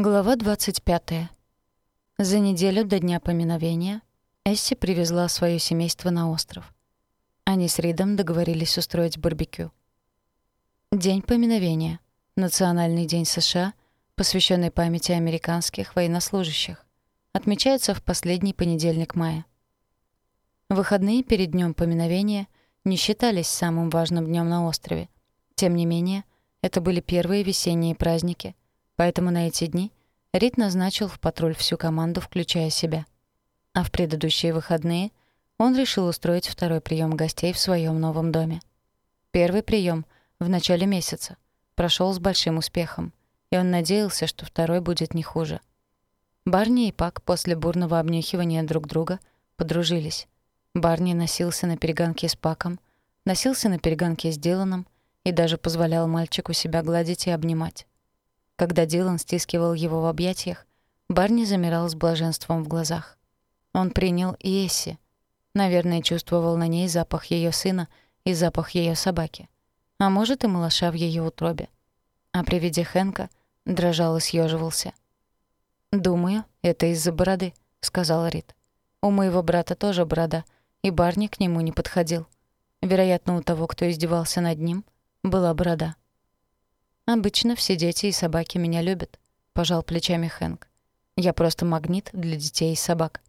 Глава 25. За неделю до дня поминовения Эсси привезла своё семейство на остров. Они с Ридом договорились устроить барбекю. День поминовения. Национальный день США, посвященный памяти американских военнослужащих. Отмечается в последний понедельник мая. Выходные перед днём поминовения не считались самым важным днём на острове. Тем не менее, это были первые весенние праздники — Поэтому на эти дни Рид назначил в патруль всю команду, включая себя. А в предыдущие выходные он решил устроить второй прием гостей в своем новом доме. Первый прием в начале месяца прошел с большим успехом, и он надеялся, что второй будет не хуже. Барни и Пак после бурного обнюхивания друг друга подружились. Барни носился на перегонке с Паком, носился на перегонке с Диланом и даже позволял мальчику себя гладить и обнимать. Когда Дилан стискивал его в объятиях, Барни замирал с блаженством в глазах. Он принял и Эсси. Наверное, чувствовал на ней запах ее сына и запах ее собаки. А может, и малыша в ее утробе. А при виде Хэнка дрожал и съеживался. «Думаю, это из-за бороды», — сказал Рид. «У моего брата тоже борода, и Барни к нему не подходил. Вероятно, у того, кто издевался над ним, была борода». «Обычно все дети и собаки меня любят», — пожал плечами Хэнк. «Я просто магнит для детей и собак».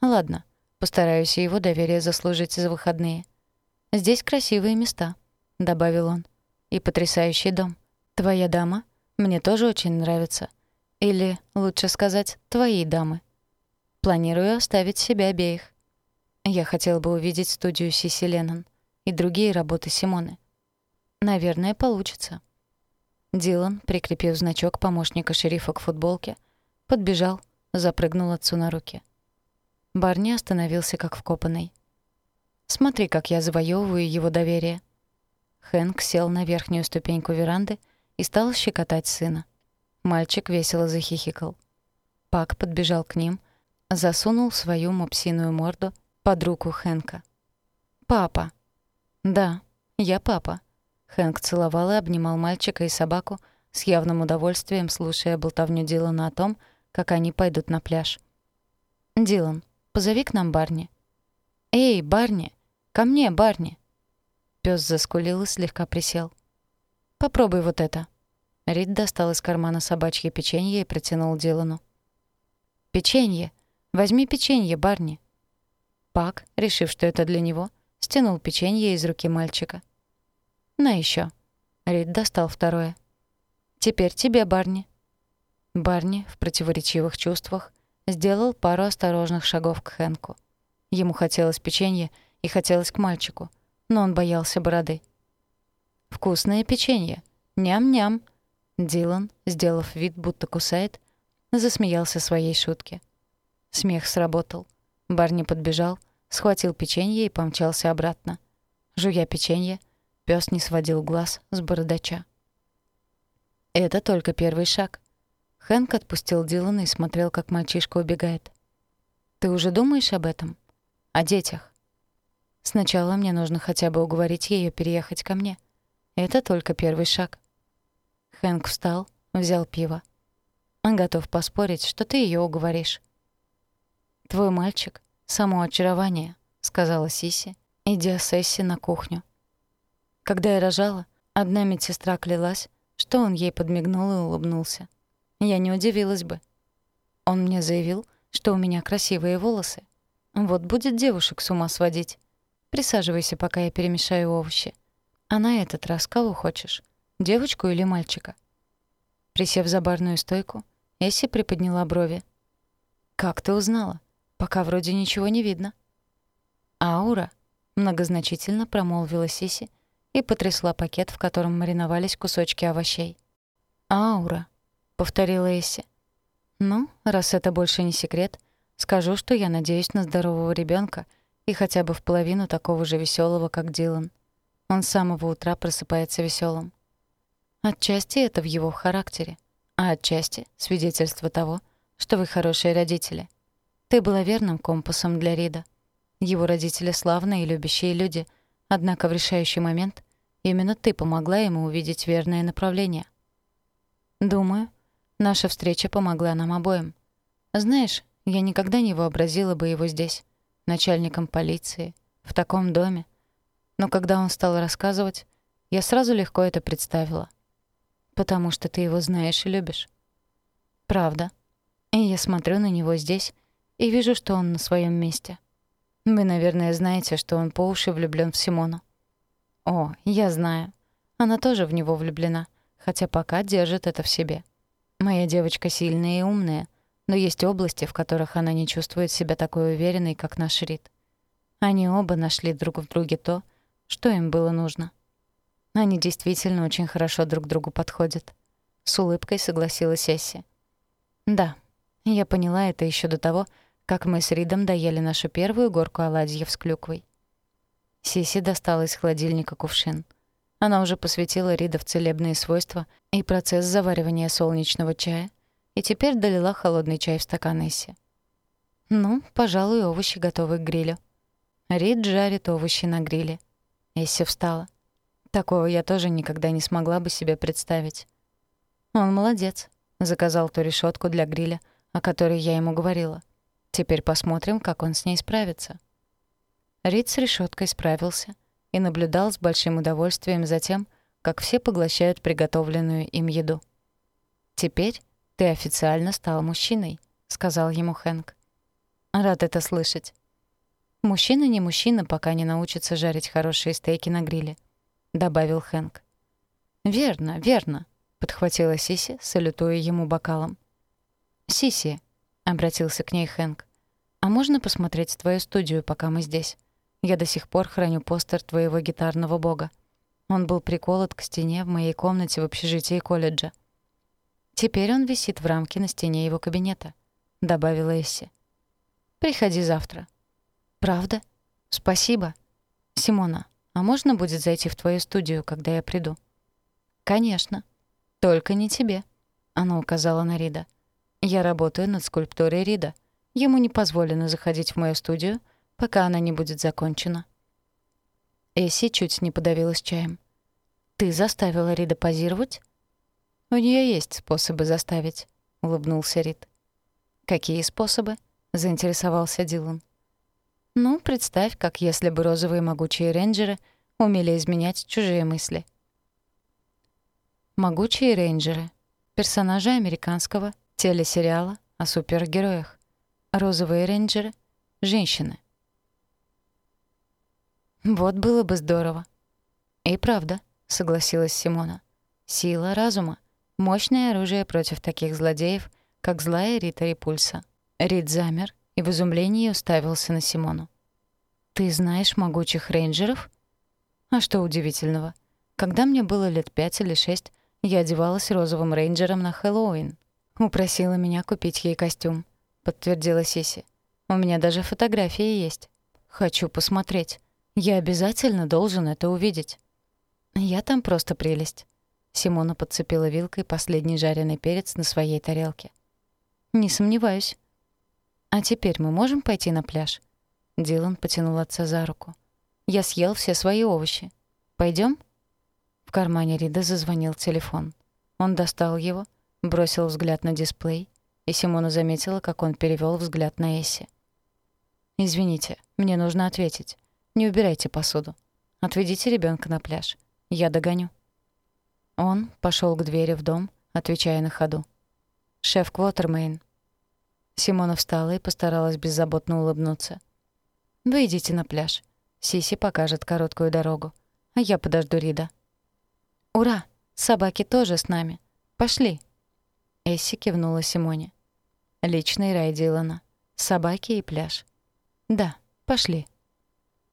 «Ладно, постараюсь его доверие заслужить за выходные». «Здесь красивые места», — добавил он. «И потрясающий дом. Твоя дама мне тоже очень нравится. Или, лучше сказать, твои дамы. Планирую оставить себе обеих. Я хотел бы увидеть студию Сиси Леннон и другие работы Симоны. Наверное, получится». Дилан, прикрепив значок помощника шерифа к футболке, подбежал, запрыгнул отцу на руки. Барни остановился как вкопанный. «Смотри, как я завоевываю его доверие». Хэнк сел на верхнюю ступеньку веранды и стал щекотать сына. Мальчик весело захихикал. Пак подбежал к ним, засунул свою мопсиную морду под руку Хэнка. «Папа». «Да, я папа», Хэнк целовал и обнимал мальчика и собаку, с явным удовольствием слушая болтовню Дилана о том, как они пойдут на пляж. «Дилан, позови к нам Барни». «Эй, Барни! Ко мне, Барни!» Пёс заскулил и слегка присел. «Попробуй вот это». Рид достал из кармана собачье печенье и протянул Дилану. «Печенье! Возьми печенье, Барни!» Пак, решив, что это для него, стянул печенье из руки мальчика. «На еще. Рид достал второе. «Теперь тебе, Барни». Барни, в противоречивых чувствах, сделал пару осторожных шагов к Хэнку. Ему хотелось печенье и хотелось к мальчику, но он боялся бороды. «Вкусное печенье! Ням-ням!» Дилан, сделав вид, будто кусает, засмеялся своей шутке. Смех сработал. Барни подбежал, схватил печенье и помчался обратно. Жуя печенье, Пёс не сводил глаз с бородача. Это только первый шаг. Хэнк отпустил Дилана и смотрел, как мальчишка убегает. «Ты уже думаешь об этом? О детях?» «Сначала мне нужно хотя бы уговорить её переехать ко мне. Это только первый шаг». Хэнк встал, взял пиво. Он готов поспорить, что ты её уговоришь. «Твой мальчик — само очарование», — сказала Сиси, идя с Эсси на кухню. Когда я рожала, одна медсестра клялась, что он ей подмигнул и улыбнулся. Я не удивилась бы. Он мне заявил, что у меня красивые волосы. Вот будет девушек с ума сводить. Присаживайся, пока я перемешаю овощи. А на этот раз кого хочешь? Девочку или мальчика? Присев за барную стойку, Эсси приподняла брови. «Как ты узнала? Пока вроде ничего не видно». «Аура», — многозначительно промолвила Сиси, и потрясла пакет, в котором мариновались кусочки овощей. «Аура», — повторила Эсси. «Ну, раз это больше не секрет, скажу, что я надеюсь на здорового ребенка и хотя бы в половину такого же веселого, как Дилан. Он с самого утра просыпается веселым. Отчасти это в его характере, а отчасти — свидетельство того, что вы хорошие родители. Ты была верным компасом для Рида. Его родители славные и любящие люди — Однако в решающий момент именно ты помогла ему увидеть верное направление. Думаю, Наша встреча помогла нам обоим. Знаешь, я никогда не вообразила бы его здесь, начальником полиции, в таком доме. Но когда он стал рассказывать, я сразу легко это представила. Потому что ты его знаешь и любишь. Правда. И я смотрю на него здесь и вижу, что он на своем месте. Вы, наверное, знаете, что он по уши влюблён в Симону. О, я знаю. Она тоже в него влюблена, хотя пока держит это в себе. Моя девочка сильная и умная, но есть области, в которых она не чувствует себя такой уверенной, как наш Рид. Они оба нашли друг в друге то, что им было нужно. Они действительно очень хорошо друг другу подходят. С улыбкой согласилась Эсси. Да, я поняла это еще до того, как мы с Ридом доели нашу первую горку оладьев с клюквой. Сиси достала из холодильника кувшин. Она уже посвятила Рида в целебные свойства и процесс заваривания солнечного чая, и теперь долила холодный чай в стакан Эсси. «Ну, пожалуй, овощи готовы к грилю». Рид жарит овощи на гриле. Эсси встала. Такого я тоже никогда не смогла бы себе представить. Он молодец. Заказал ту решетку для гриля, о которой я ему говорила. Теперь посмотрим, как он с ней справится. Рид с решеткой справился и наблюдал с большим удовольствием за тем, как все поглощают приготовленную им еду. «Теперь ты официально стал мужчиной», — сказал ему Хэнк. «Рад это слышать. Мужчина не мужчина, пока не научится жарить хорошие стейки на гриле», — добавил Хэнк. «Верно, верно», — подхватила Сиси, салютуя ему бокалом. «Сиси», — обратился к ней Хэнк, — «а можно посмотреть твою студию, пока мы здесь? Я до сих пор храню постер твоего гитарного бога. Он был приколот к стене в моей комнате в общежитии колледжа. Теперь он висит в рамке на стене его кабинета», — добавила Эсси. «Приходи завтра». «Правда? Спасибо. Симона, а можно будет зайти в твою студию, когда я приду?» «Конечно», «Только не тебе», — она указала на Рида. «Я работаю над скульптурой Рида. Ему не позволено заходить в мою студию, пока она не будет закончена». Эсси чуть не подавилась чаем. «Ты заставила Рида позировать?» «У нее есть способы заставить», — улыбнулся Рид. «Какие способы?» — заинтересовался Дилан. «Ну, представь, как если бы розовые могучие рейнджеры умели изменять чужие мысли», Могучие рейнджеры. Персонажи американского телесериала о супергероях. Розовые рейнджеры. Женщины. Вот было бы здорово. И правда, согласилась Симона. Сила разума. Мощное оружие против таких злодеев, как злая Рита Репульса. Рид замер и в изумлении уставился на Симону. «Ты знаешь могучих рейнджеров?» «А что удивительного? Когда мне было лет пять или шесть, я одевалась розовым рейнджером на Хэллоуин. Упросила меня купить ей костюм, подтвердила Сиси. У меня даже фотографии есть. Хочу посмотреть. Я обязательно должен это увидеть. Я там просто прелесть. Симона подцепила вилкой последний жареный перец на своей тарелке. Не сомневаюсь. А теперь мы можем пойти на пляж? Дилан потянул отца за руку. Я съел все свои овощи. Пойдем? В кармане Рида зазвонил телефон. Он достал его, бросил взгляд на дисплей, и Симона заметила, как он перевёл взгляд на Эсси. «Извините, мне нужно ответить. Не убирайте посуду. Отведите ребёнка на пляж. Я догоню». Он пошёл к двери в дом, отвечая на ходу. «Шеф Квотермейн». Симона встала и постаралась беззаботно улыбнуться. «Вы идите на пляж. Сиси покажет короткую дорогу, а я подожду Рида». «Ура! Собаки тоже с нами. Пошли!» Эсси кивнула Симоне. «Личный рай Дилана. Собаки и пляж». «Да, пошли».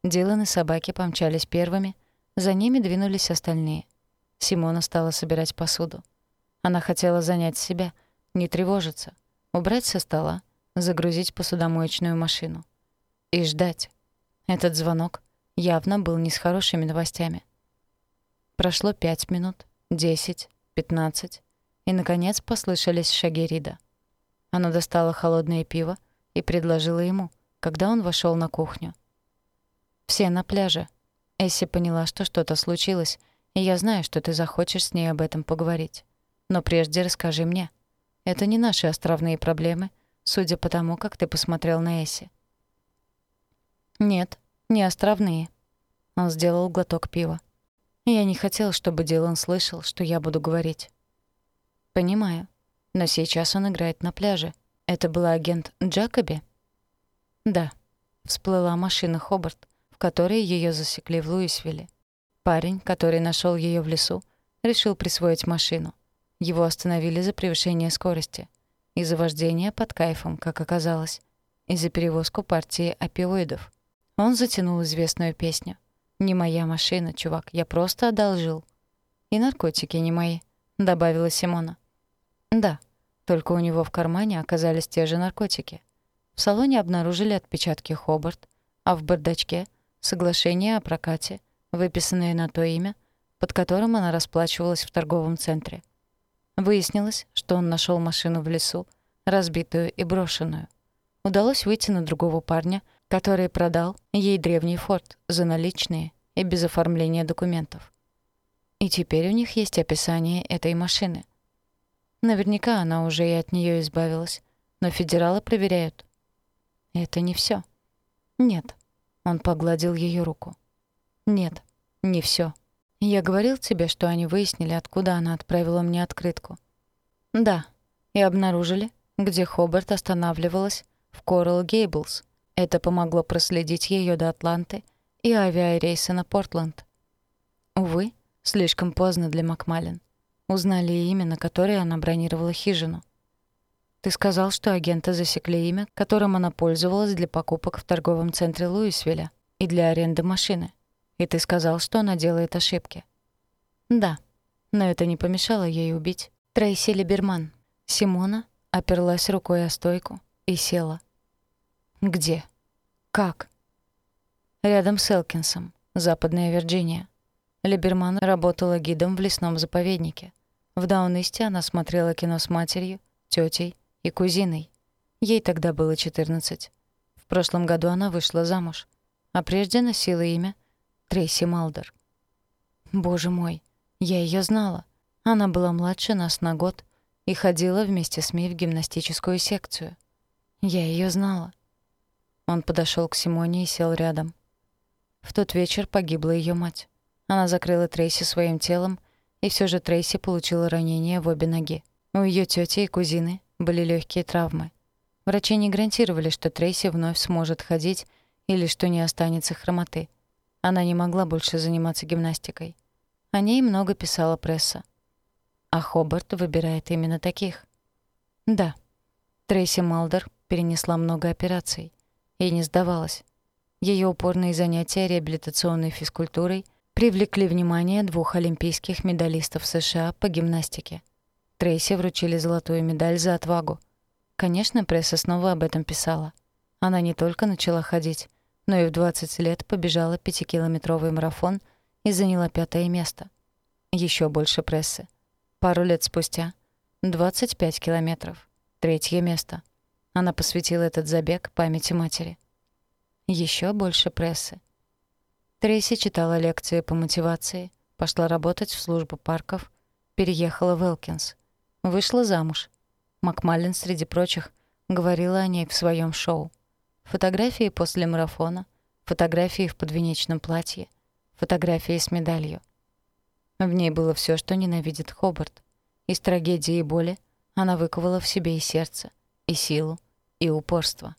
Дилан и собаки помчались первыми, за ними двинулись остальные. Симона стала собирать посуду. Она хотела занять себя, не тревожиться, убрать со стола, загрузить посудомоечную машину. И ждать. Этот звонок явно был не с хорошими новостями. Прошло пять минут, десять, пятнадцать, и, наконец, послышались шаги Рида. Она достала холодное пиво и предложила ему, когда он вошел на кухню. «Все на пляже. Эсси поняла, что что-то случилось, и я знаю, что ты захочешь с ней об этом поговорить. Но прежде расскажи мне. Это не наши островные проблемы, судя по тому, как ты посмотрел на Эсси. Нет, не островные. Он сделал глоток пива. Я не хотел, чтобы Дилан слышал, что я буду говорить. Понимаю. Но сейчас он играет на пляже. Это был агент Джакоби? Да. Всплыла машина Хобарт, в которой ее засекли в Луисвилле. Парень, который нашел ее в лесу, решил присвоить машину. Его остановили за превышение скорости. И за вождение под кайфом, как оказалось. И за перевозку партии опиоидов. Он затянул известную песню. «Не моя машина, чувак, я просто одолжил». «И наркотики не мои», — добавила Симона. «Да, только у него в кармане оказались те же наркотики. В салоне обнаружили отпечатки Хобарт, а в бардачке — соглашение о прокате, выписанное на то имя, под которым она расплачивалась в торговом центре. Выяснилось, что он нашел машину в лесу, разбитую и брошенную. Удалось выйти на другого парня, который продал ей древний форт за наличные и без оформления документов. И теперь у них есть описание этой машины. Наверняка она уже и от нее избавилась, но федералы проверяют. Это не все. Нет. Он погладил ее руку. Нет, не все. Я говорил тебе, что они выяснили, откуда она отправила мне открытку. Да, и обнаружили, где Хобарт останавливалась в Коралл Гейблс. Это помогло проследить ее до Атланты и авиарейса на Портленд. Увы, слишком поздно для Макмалин. Узнали имя, на которое она бронировала хижину. Ты сказал, что агенты засекли имя, которым она пользовалась для покупок в торговом центре Луисвилля и для аренды машины. И ты сказал, что она делает ошибки. Да, но это не помешало ей убить Трейси Либерман. Симона оперлась рукой о стойку и села. Где? Как? Рядом с Элкинсом, Западная Вирджиния. Либерман работала гидом в лесном заповеднике. В Даунисте она смотрела кино с матерью, тетей и кузиной. Ей тогда было 14. В прошлом году она вышла замуж, а прежде носила имя Трейси Малдер. Боже мой, я ее знала. Она была младше нас на год и ходила вместе с Ми в гимнастическую секцию. Я ее знала. Он подошел к Симоне и сел рядом. В тот вечер погибла ее мать. Она закрыла Трейси своим телом, и все же Трейси получила ранение в обе ноги. У ее тети и кузины были легкие травмы. Врачи не гарантировали, что Трейси вновь сможет ходить или что не останется хромоты. Она не могла больше заниматься гимнастикой. О ней много писала пресса. А Хобарт выбирает именно таких. Да, Трейси Малдер перенесла много операций и не сдавалась. Ее упорные занятия реабилитационной физкультурой привлекли внимание двух олимпийских медалистов США по гимнастике. Трейси вручили золотую медаль за отвагу. Конечно, пресса снова об этом писала. Она не только начала ходить, но и в 20 лет побежала пятикилометровый марафон и заняла пятое место. Еще больше прессы. Пару лет спустя — 25 километров. Третье место. Она посвятила этот забег памяти матери. Еще больше прессы. Трейси читала лекции по мотивации, пошла работать в службу парков, переехала в Элкинс, вышла замуж. Макмаллен, среди прочих, говорила о ней в своем шоу. Фотографии после марафона, фотографии в подвенечном платье, фотографии с медалью. В ней было все, что ненавидит Хобарт. Из трагедии и боли она выковала в себе и сердце, и силу, и упорство.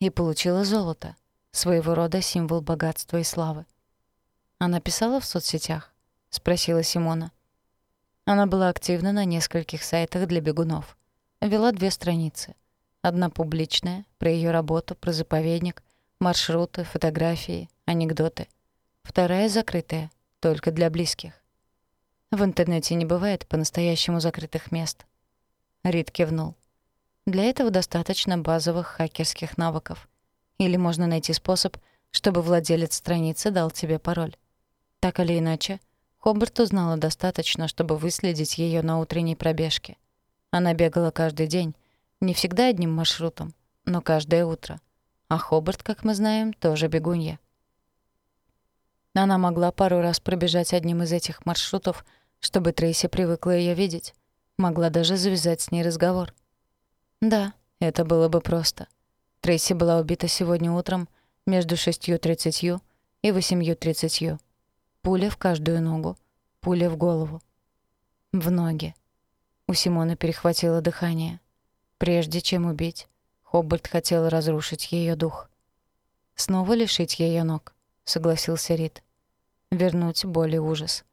И получила золото, своего рода символ богатства и славы. «Она писала в соцсетях?» — спросила Симона. Она была активна на нескольких сайтах для бегунов. Вела две страницы. Одна публичная, про ее работу, про заповедник, маршруты, фотографии, анекдоты. Вторая закрытая, только для близких. В интернете не бывает по-настоящему закрытых мест. Рид кивнул. Для этого достаточно базовых хакерских навыков. Или можно найти способ, чтобы владелец страницы дал тебе пароль. Так или иначе, Хобарт узнала достаточно, чтобы выследить ее на утренней пробежке. Она бегала каждый день, не всегда одним маршрутом, но каждое утро. А Хобарт, как мы знаем, тоже бегунья. Она могла пару раз пробежать одним из этих маршрутов, чтобы Трейси привыкла ее видеть. Могла даже завязать с ней разговор. Да, это было бы просто. Трейси была убита сегодня утром между 6.30 и 8.30. Пуля в каждую ногу, пуля в голову. В ноги. У Симона перехватило дыхание. Прежде чем убить, Хобарт хотел разрушить ее дух. «Снова лишить ее ног», — согласился Рид. «Вернуть боль и ужас.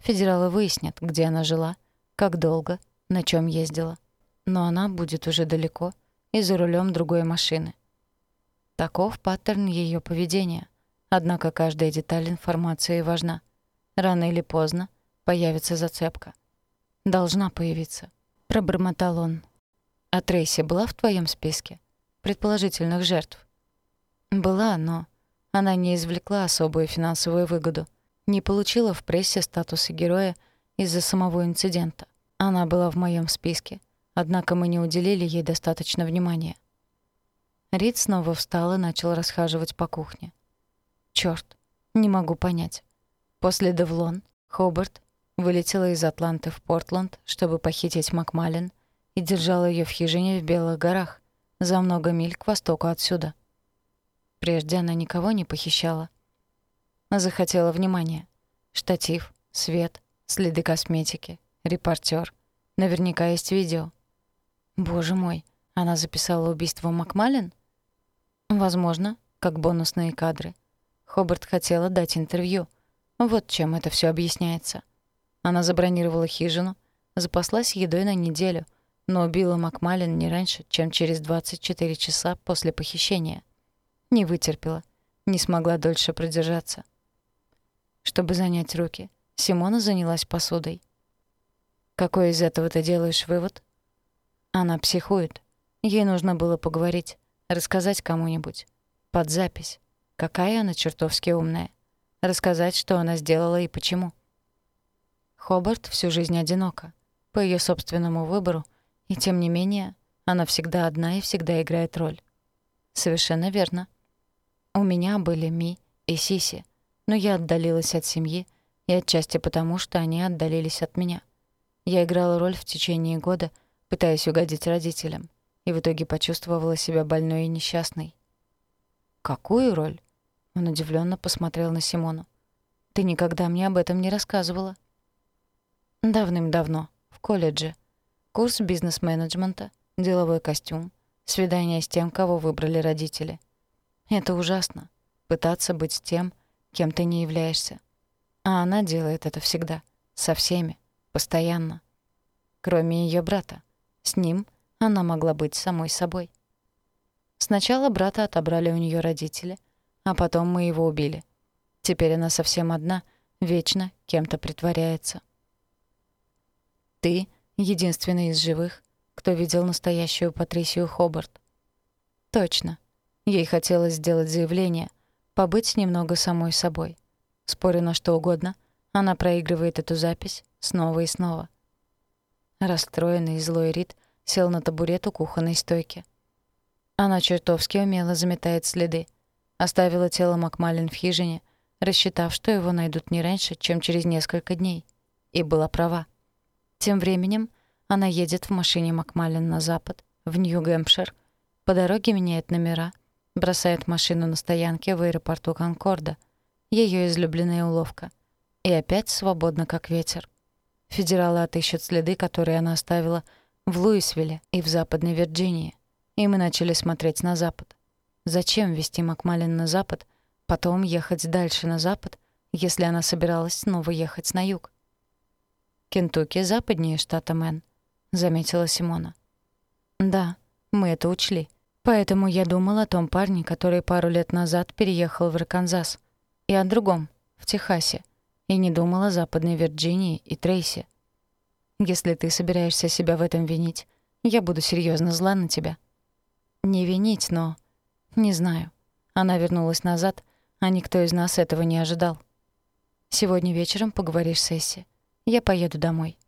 Федералы выяснят, где она жила, как долго, на чем ездила. Но она будет уже далеко и за рулем другой машины. Таков паттерн ее поведения. Однако каждая деталь информации важна. Рано или поздно появится зацепка. Должна появиться. Пробормотал он. А Трейси была в твоем списке? Предположительных жертв? Была, но она не извлекла особую финансовую выгоду. Не получила в прессе статуса героя из-за самого инцидента. Она была в моем списке, однако мы не уделили ей достаточно внимания. Рид снова встал и начал расхаживать по кухне. Чёрт, не могу понять. После Девлон Хобарт вылетела из Атланты в Портленд, чтобы похитить Макмалин, и держала её в хижине в Белых горах, за много миль к востоку отсюда. Прежде она никого не похищала. Захотела внимания. Штатив, свет, следы косметики, репортер. Наверняка есть видео. Боже мой, она записала убийство Макмалин? Возможно, как бонусные кадры. Хобарт хотела дать интервью. Вот чем это все объясняется. Она забронировала хижину, запаслась едой на неделю, но убила Макмалин не раньше, чем через 24 часа после похищения. Не вытерпела, не смогла дольше продержаться. Чтобы занять руки, Симона занялась посудой. «Какой из этого ты делаешь вывод?» Она психует. Ей нужно было поговорить, рассказать кому-нибудь. Под запись. Какая она чертовски умная. Рассказать, что она сделала и почему. Хобарт всю жизнь одинока. По ее собственному выбору. И тем не менее, она всегда одна и всегда играет роль. Совершенно верно. У меня были Ми и Сиси, но я отдалилась от семьи, и отчасти потому, что они отдалились от меня. Я играла роль в течение года, пытаясь угодить родителям, и в итоге почувствовала себя больной и несчастной. «Какую роль?» Он удивленно посмотрел на Симону. «Ты никогда мне об этом не рассказывала». «Давным-давно, в колледже. Курс бизнес-менеджмента, деловой костюм, свидание с тем, кого выбрали родители. Это ужасно — пытаться быть тем, кем ты не являешься. А она делает это всегда, со всеми, постоянно. Кроме ее брата. С ним она могла быть самой собой. Сначала брата отобрали у нее родители, а потом мы его убили. Теперь она совсем одна, вечно кем-то притворяется. Ты — единственный из живых, кто видел настоящую Патрисию Хобарт. Точно. Ей хотелось сделать заявление, побыть немного самой собой. Спорю на что угодно, она проигрывает эту запись снова и снова. Расстроенный и злой Рид сел на табурет у кухонной стойки. Она чертовски умело заметает следы. Оставила тело Макмалин в хижине, рассчитав, что его найдут не раньше, чем через несколько дней. И была права. Тем временем она едет в машине Макмалин на запад, в Нью-Гэмпшир, по дороге меняет номера, бросает машину на стоянке в аэропорту Конкорда, ее излюбленная уловка, и опять свободно, как ветер. Федералы отыщут следы, которые она оставила в Луисвилле и в Западной Вирджинии, и мы начали смотреть на запад. Зачем вести Макмалин на запад, потом ехать дальше на запад, если она собиралась снова ехать на юг? «Кентукки западнее штата Мэн», — заметила Симона. «Да, мы это учли», Поэтому я думал о том парне, который пару лет назад переехал в Арканзас, и о другом, в Техасе, и не думал о Западной Вирджинии и Трейсе. Если ты собираешься себя в этом винить, я буду серьезно зла на тебя. Не винить, но... Не знаю. Она вернулась назад, а никто из нас этого не ожидал. Сегодня вечером поговоришь с Эсси. Я поеду домой.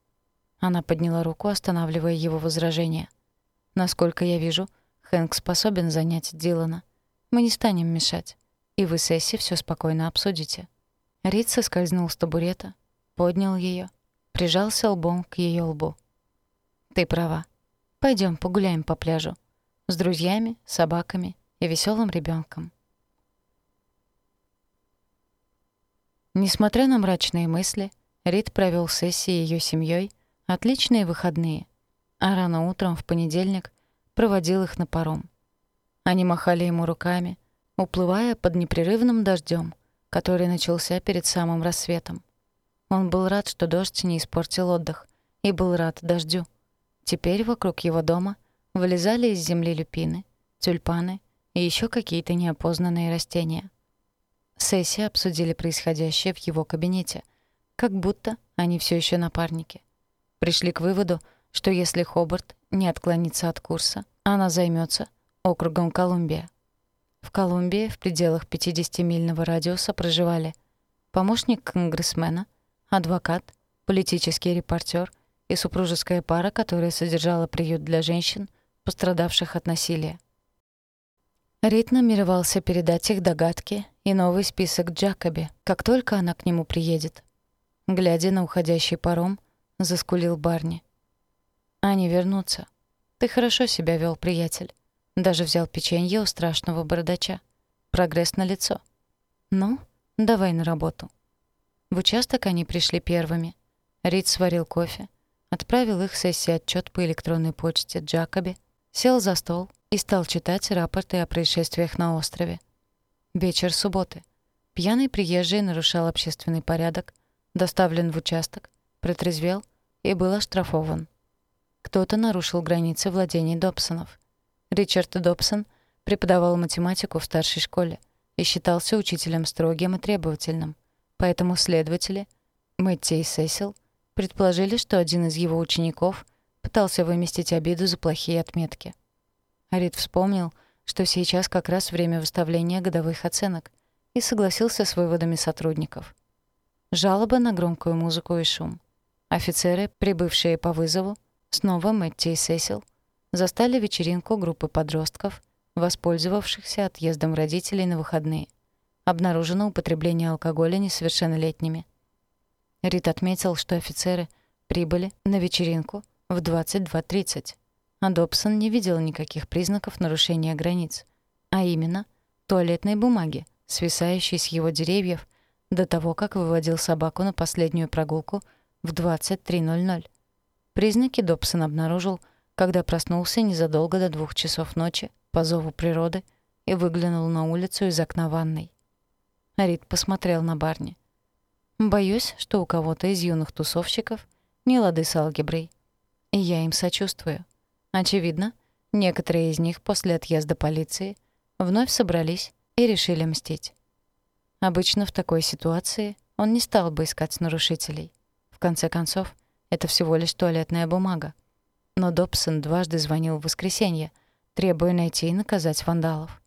Она подняла руку, останавливая его возражение. Насколько я вижу, — Хэнк способен занять Дилана. Мы не станем мешать. И вы с Эсси всё спокойно обсудите». Рид соскользнул с табурета, поднял её, прижался лбом к её лбу. Ты права. Пойдем погуляем по пляжу. С друзьями, собаками и веселым ребенком. Несмотря на мрачные мысли, Рид провел сессии ее семьей отличные выходные, а рано утром в понедельник проводил их на паром. Они махали ему руками, уплывая под непрерывным дождем, который начался перед самым рассветом. Он был рад, что дождь не испортил отдых, и был рад дождю. Теперь вокруг его дома вылезали из земли люпины, тюльпаны и еще какие-то неопознанные растения. Сессии обсудили происходящее в его кабинете, как будто они все еще напарники. Пришли к выводу, что если Хобарт не отклонится от курса, она займется округом Колумбия. В Колумбии в пределах 50-мильного радиуса проживали помощник конгрессмена, адвокат, политический репортер и супружеская пара, которая содержала приют для женщин, пострадавших от насилия. Рид намеревался передать их догадки и новый список Джакоби, как только она к нему приедет. Глядя на уходящий паром, заскулил Барни. «Они вернутся. Ты хорошо себя вел, приятель. Даже взял печенье у страшного бородача. Прогресс на лицо. Ну, давай на работу». В участок они пришли первыми. Рид сварил кофе, отправил их сессии отчет по электронной почте Джакоби, сел за стол и стал читать рапорты о происшествиях на острове. Вечер субботы. Пьяный приезжий нарушал общественный порядок, доставлен в участок, протрезвел и был оштрафован. Кто-то нарушил границы владений Добсонов. Ричард Добсон преподавал математику в старшей школе и считался учителем строгим и требовательным, поэтому следователи, Мэтти и Сесил, предположили, что один из его учеников пытался выместить обиду за плохие отметки. Рид вспомнил, что сейчас как раз время выставления годовых оценок, и согласился с выводами сотрудников. Жалоба на громкую музыку и шум. Офицеры, прибывшие по вызову, снова Мэтти и Сесил, застали вечеринку группы подростков, воспользовавшихся отъездом родителей на выходные. Обнаружено употребление алкоголя несовершеннолетними. Рид отметил, что офицеры прибыли на вечеринку в 22.30 а Добсон не видел никаких признаков нарушения границ, а именно туалетной бумаги, свисающей с его деревьев до того, как выводил собаку на последнюю прогулку в 23.00. Признаки Добсон обнаружил, когда проснулся незадолго до двух часов ночи по зову природы и выглянул на улицу из окна ванной. Рид посмотрел на Барни. «Боюсь, что у кого-то из юных тусовщиков не лады с алгеброй. И я им сочувствую. Очевидно, некоторые из них после отъезда полиции вновь собрались и решили мстить. Обычно в такой ситуации он не стал бы искать нарушителей. В конце концов, это всего лишь туалетная бумага. Но Добсон дважды звонил в воскресенье, требуя найти и наказать вандалов.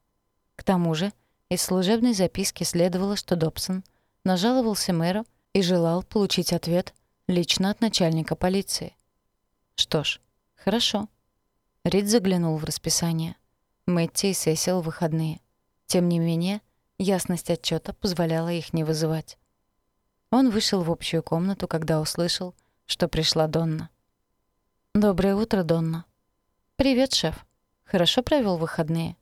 К тому же, из служебной записки следовало, что Добсон нажаловался мэру и желал получить ответ лично от начальника полиции. Что ж, хорошо. Рид заглянул в расписание. Мэтти и Сесил выходные. Тем не менее, ясность отчета позволяла их не вызывать. Он вышел в общую комнату, когда услышал, что пришла Донна. «Доброе утро, Донна». «Привет, шеф. Хорошо провел выходные?»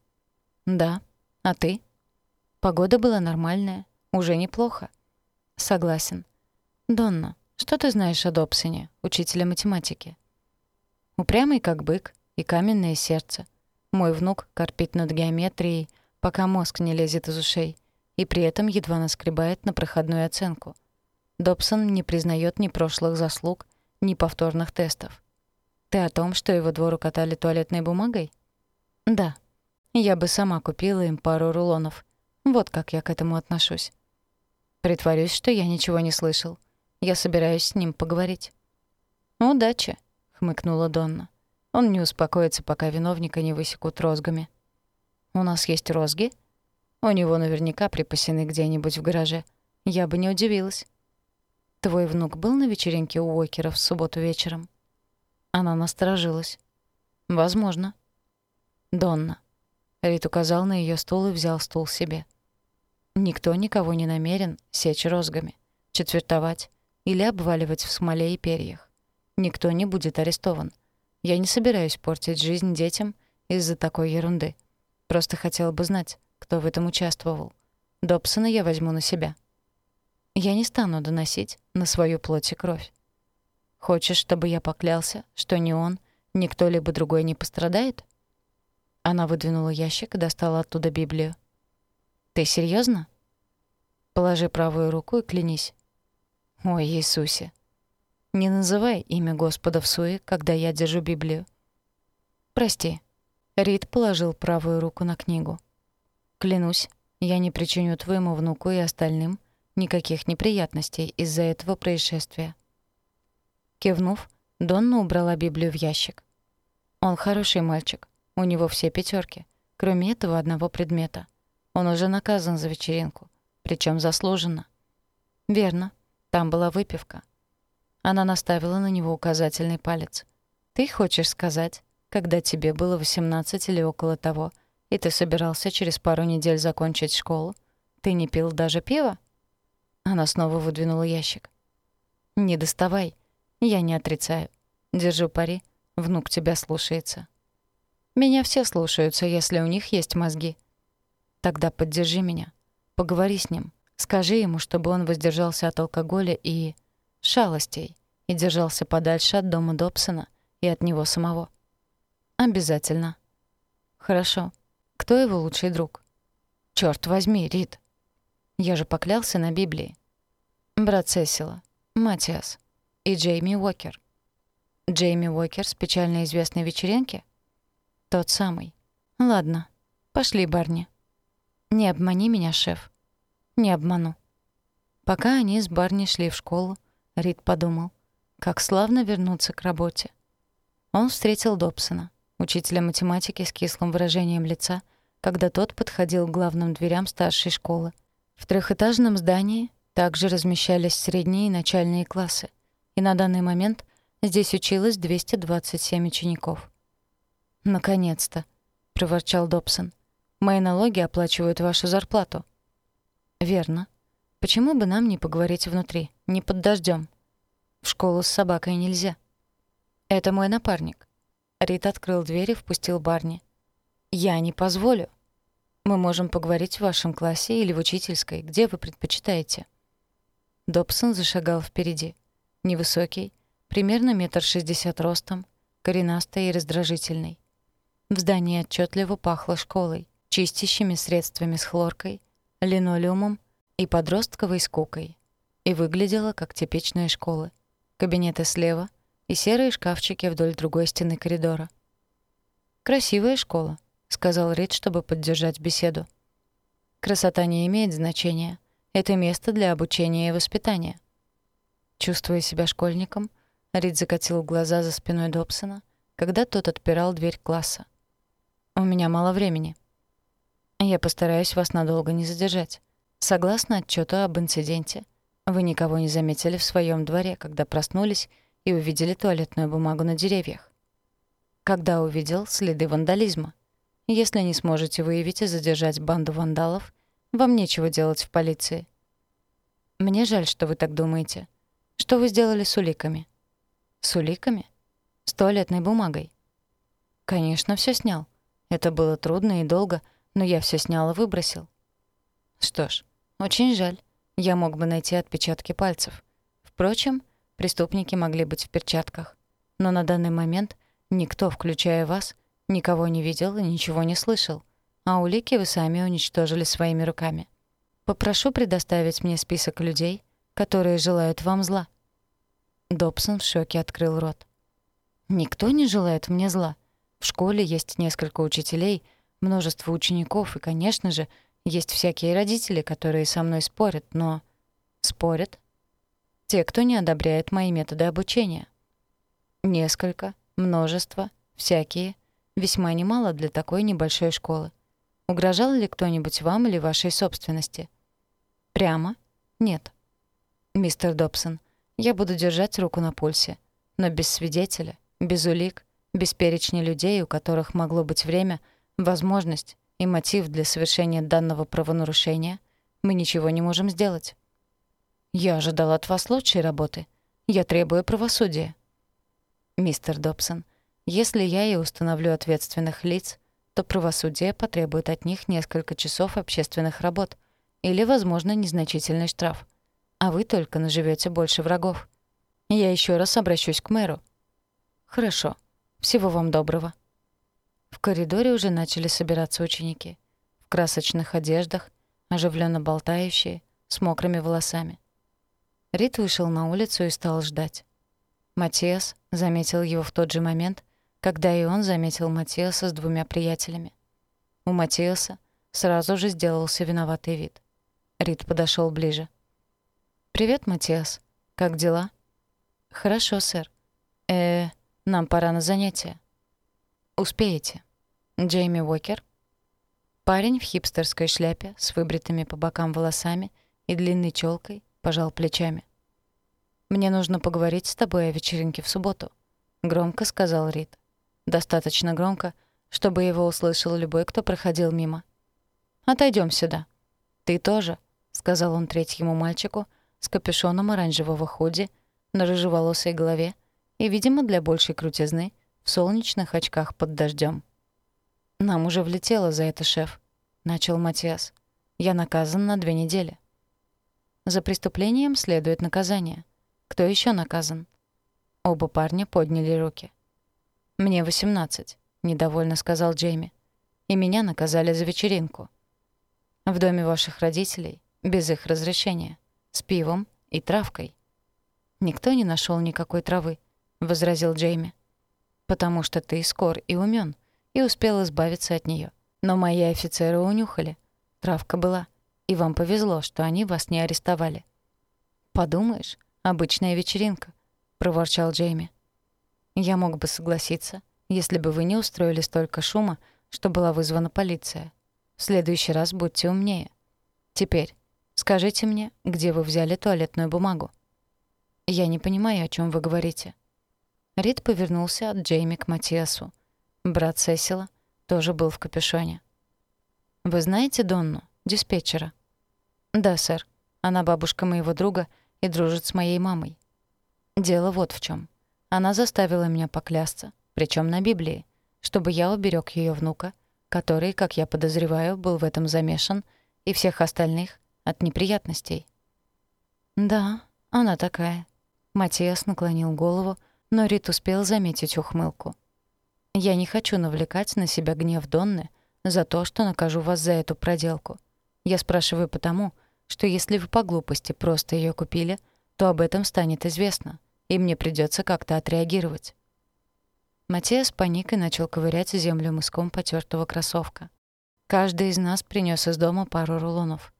«Да. А ты?» «Погода была нормальная. Уже неплохо». «Согласен. Донна, что ты знаешь о Добсоне, учителе математики?» «Упрямый как бык, и каменное сердце. Мой внук корпит над геометрией, пока мозг не лезет из ушей, и при этом едва наскребает на проходную оценку. Добсон не признает ни прошлых заслуг, ни повторных тестов. Ты о том, что его двору катали туалетной бумагой? Да. Я бы сама купила им пару рулонов. Вот как я к этому отношусь. Притворюсь, что я ничего не слышал. Я собираюсь с ним поговорить. «Удачи», — хмыкнула Донна. Он не успокоится, пока виновника не высекут розгами. «У нас есть розги?» «У него наверняка припасены где-нибудь в гараже. Я бы не удивилась». «Твой внук был на вечеринке у Уокеров в субботу вечером?» Она насторожилась. «Возможно». «Донна». Рит указал на ее стул и взял стул себе. «Никто никого не намерен сечь розгами, четвертовать или обваливать в смоле и перьях. Никто не будет арестован. Я не собираюсь портить жизнь детям из-за такой ерунды. Просто хотела бы знать, кто в этом участвовал. Добсона я возьму на себя. Я не стану доносить на свою плоть и кровь. Хочешь, чтобы я поклялся, что ни он, ни кто-либо другой не пострадает? Она выдвинула ящик и достала оттуда Библию. Ты серьезно? Положи правую руку и клянись. Ой, Иисусе. Не называй имя Господа в суе, когда я держу Библию. Прости. Рид положил правую руку на книгу. Клянусь, я не причиню твоему внуку и остальным никаких неприятностей из-за этого происшествия. Кивнув, Донна убрала Библию в ящик. Он хороший мальчик. У него все пятерки, кроме этого одного предмета. Он уже наказан за вечеринку, причем заслуженно. Верно. Там была выпивка. Она наставила на него указательный палец. «Ты хочешь сказать, когда тебе было 18 или около того, и ты собирался через пару недель закончить школу, ты не пил даже пива?» Она снова выдвинула ящик. «Не доставай. Я не отрицаю. Держу пари. Внук тебя слушается». «Меня все слушаются, если у них есть мозги». «Тогда поддержи меня. Поговори с ним. Скажи ему, чтобы он воздержался от алкоголя и... шалостей, и держался подальше от дома Добсона и от него самого. Обязательно. Хорошо. Кто его лучший друг? Чёрт возьми, Рид. Я же поклялся на Библии. Брат Сесила, Матиас и Джейми Уокер. Джейми Уокер с печально известной вечеринки? Тот самый. Ладно, пошли, Барни. Не обмани меня, шеф. Не обману. Пока они с Барни шли в школу, Рид подумал, как славно вернуться к работе. Он встретил Добсона, учителя математики с кислым выражением лица, когда тот подходил к главным дверям старшей школы. В трехэтажном здании также размещались средние и начальные классы, и на данный момент здесь училось 227 учеников. «Наконец-то!» — проворчал Добсон. «Мои налоги оплачивают вашу зарплату». «Верно. Почему бы нам не поговорить внутри, не под дождем? В школу с собакой нельзя». «Это мой напарник». Рит открыл дверь и впустил Барни. «Я не позволю. Мы можем поговорить в вашем классе или в учительской, где вы предпочитаете». Добсон зашагал впереди. Невысокий, примерно метр шестьдесят ростом, коренастый и раздражительный. В здании отчетливо пахло школой, чистящими средствами с хлоркой — линолеумом и подростковой скукой. И выглядела как типичная школа. Кабинеты слева и серые шкафчики вдоль другой стены коридора. «Красивая школа», — сказал Рид, чтобы поддержать беседу. «Красота не имеет значения. Это место для обучения и воспитания». Чувствуя себя школьником, Рид закатил глаза за спиной Добсона, когда тот отпирал дверь класса. «У меня мало времени», я постараюсь вас надолго не задержать. Согласно отчету об инциденте, вы никого не заметили в своем дворе, когда проснулись и увидели туалетную бумагу на деревьях. Когда увидел следы вандализма. Если не сможете выявить и задержать банду вандалов, вам нечего делать в полиции. Мне жаль, что вы так думаете. Что вы сделали с уликами? С уликами? С туалетной бумагой? Конечно, все снял. Это было трудно и долго — но я все снял и выбросил. Что ж, очень жаль. Я мог бы найти отпечатки пальцев. Впрочем, преступники могли быть в перчатках. Но на данный момент никто, включая вас, никого не видел и ничего не слышал. А улики вы сами уничтожили своими руками. Попрошу предоставить мне список людей, которые желают вам зла». Добсон в шоке открыл рот. «Никто не желает мне зла. В школе есть несколько учителей, множество учеников, и, конечно же, есть всякие родители, которые со мной спорят, но... Спорят? Те, кто не одобряет мои методы обучения. Несколько, множество, всякие. Весьма немало для такой небольшой школы. Угрожал ли кто-нибудь вам или вашей собственности? Прямо? Нет. Мистер Добсон, я буду держать руку на пульсе. Но без свидетеля, без улик, без перечня людей, у которых могло быть время — возможность и мотив для совершения данного правонарушения, мы ничего не можем сделать. Я ожидал от вас лучшей работы. Я требую правосудия. Мистер Добсон, Если я и установлю ответственных лиц, то правосудие потребует от них несколько часов общественных работ или, возможно, незначительный штраф. А вы только наживете больше врагов. Я еще раз обращусь к мэру. Хорошо. Всего вам доброго. В коридоре уже начали собираться ученики. В красочных одеждах, оживленно болтающие, с мокрыми волосами. Рит вышел на улицу и стал ждать. Матиас заметил его в тот же момент, когда и он заметил Матиаса с двумя приятелями. У Матиаса сразу же сделался виноватый вид. Рид подошел ближе. «Привет, Матиас. Как дела?» «Хорошо, сэр. э нам пора на занятия». «Успеете». «Джейми Уокер?» Парень в хипстерской шляпе с выбритыми по бокам волосами и длинной челкой пожал плечами. «Мне нужно поговорить с тобой о вечеринке в субботу», — громко сказал Рид. Достаточно громко, чтобы его услышал любой, кто проходил мимо. Отойдем сюда». «Ты тоже», — сказал он третьему мальчику с капюшоном оранжевого худи на рыжеволосой голове и, видимо, для большей крутизны, в солнечных очках под дождем. «Нам уже влетело за это, шеф», — начал Матиас. «Я наказан на две недели». «За преступлением следует наказание. Кто еще наказан?» Оба парня подняли руки. «Мне восемнадцать», — недовольно сказал Джейми. «И меня наказали за вечеринку. В доме ваших родителей, без их разрешения, с пивом и травкой». «Никто не нашел никакой травы», — возразил Джейми. «Потому что ты скор и умен, и успел избавиться от нее. Но мои офицеры унюхали. Травка была. И вам повезло, что они вас не арестовали». «Подумаешь, обычная вечеринка», — проворчал Джейми. «Я мог бы согласиться, если бы вы не устроили столько шума, что была вызвана полиция. В следующий раз будьте умнее. Теперь скажите мне, где вы взяли туалетную бумагу?» «Я не понимаю, о чем вы говорите». Рид повернулся от Джейми к Матиасу. Брат Сесила тоже был в капюшоне. «Вы знаете Донну, диспетчера?» «Да, сэр. Она бабушка моего друга и дружит с моей мамой. Дело вот в чем. Она заставила меня поклясться, причем на Библии, чтобы я уберег ее внука, который, как я подозреваю, был в этом замешан, и всех остальных от неприятностей. «Да, она такая». Матиас наклонил голову, но Рит успел заметить ухмылку. Я не хочу навлекать на себя гнев Донны за то, что накажу вас за эту проделку. Я спрашиваю потому, что если вы по глупости просто её купили, то об этом станет известно, и мне придётся как-то отреагировать». Матиас паник и начал ковырять землю мыском потёртого кроссовка. Каждый из нас принёс из дома пару рулонов.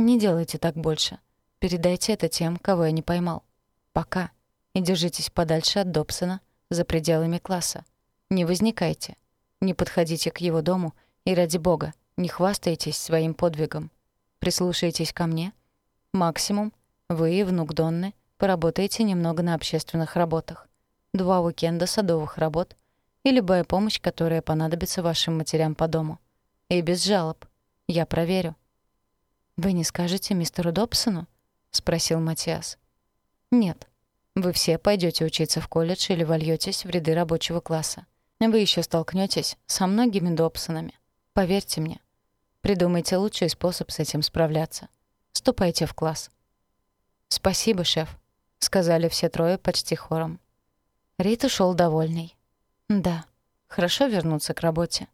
«Не делайте так больше. Передайте это тем, кого я не поймал. Пока. И держитесь подальше от Добсона, за пределами класса. Не возникайте. Не подходите к его дому и, ради бога, не хвастайтесь своим подвигом. Прислушайтесь ко мне. Максимум, вы и внук Донны поработаете немного на общественных работах. Два уикенда садовых работ и любая помощь, которая понадобится вашим матерям по дому. И без жалоб. Я проверю. «Вы не скажете мистеру Добсону?» — спросил Матиас. «Нет. Вы все пойдете учиться в колледж или вольётесь в ряды рабочего класса. Вы еще столкнетесь со многими Добсонами. Поверьте мне. Придумайте лучший способ с этим справляться. Ступайте в класс. «Спасибо, шеф», — сказали все трое почти хором. Рит ушел довольный. «Да, хорошо вернуться к работе».